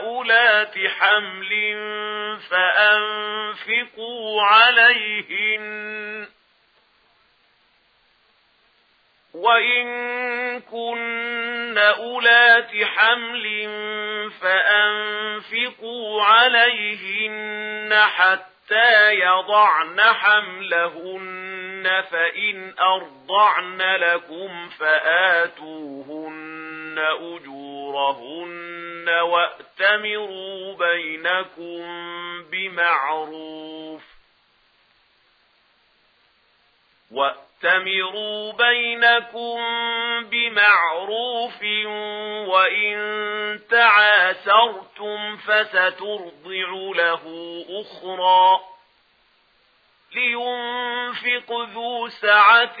أولات حمل فأنفقوا عليهن. وإن كن أولات حمل فأنفقوا عليهن حتى يضعن حملهن فإن أرضعن لكم فآتوهن أجورهن. وَأْتَمِرُوا بَيْنَكُمْ بِمَعْرُوفٍ وَأْتَمِرُوا بَيْنَكُمْ بِمَعْرُوفٍ وَإِن تَعَاسَرْتُمْ فَسَتُرْضِعُ لَهُ أُخْرَى لِيُنْفِقْ ذُو سَعَةٍ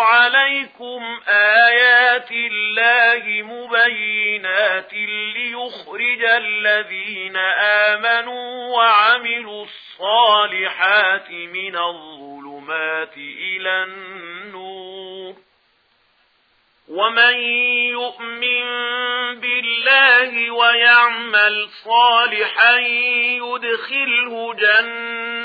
عليكم آيات الله مبينات ليخرج الذين آمنوا وعملوا الصالحات من الظلمات إلى النور ومن يؤمن بالله ويعمل صالحا يدخله جنة